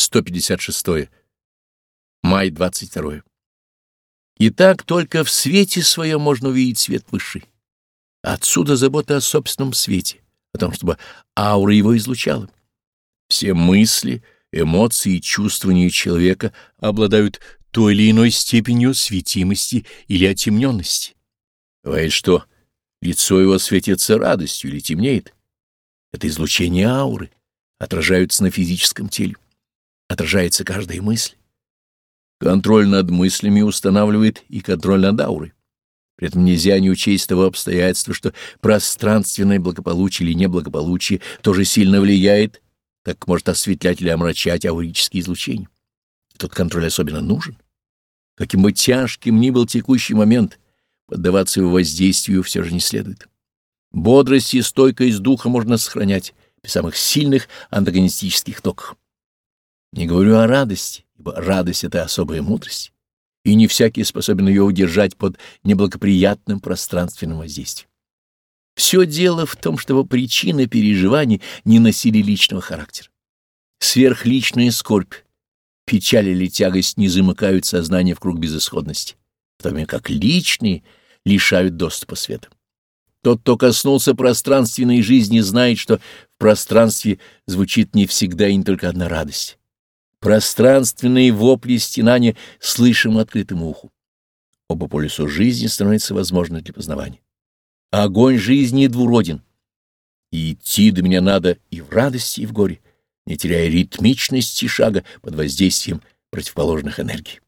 156. Май 22. Итак, только в свете своем можно увидеть свет высший. Отсюда забота о собственном свете, о том, чтобы аура его излучала. Все мысли, эмоции и чувствования человека обладают той или иной степенью светимости или отемненности. Бывает, что лицо его светится радостью или темнеет. Это излучение ауры, отражаются на физическом теле, отражается каждая мысль. Контроль над мыслями устанавливает и контроль над аурой. При этом нельзя не учесть того обстоятельства, что пространственное благополучие или неблагополучие тоже сильно влияет, так может осветлять или омрачать аурические излучения. Тут контроль особенно нужен. Каким бы тяжким ни был текущий момент, поддаваться его воздействию все же не следует. Бодрость и стойкость духа можно сохранять при самых сильных антагонистических токах. Не говорю о радости, ибо радость — это особая мудрость и не всякий способен ее удержать под неблагоприятным пространственным воздействием. Все дело в том, чтобы причины переживаний не носили личного характера. Сверхличная скорбь, печаль или тягость не замыкают сознание в круг безысходности, в то время как личные лишают доступа света. Тот, кто коснулся пространственной жизни, знает, что в пространстве звучит не всегда и не только одна радость. Пространственные вопли стенания слышим открытому уху. Оба полюса жизни становятся возможны для познавания. Огонь жизни двуроден. И идти до меня надо и в радости, и в горе, не теряя ритмичности шага под воздействием противоположных энергий.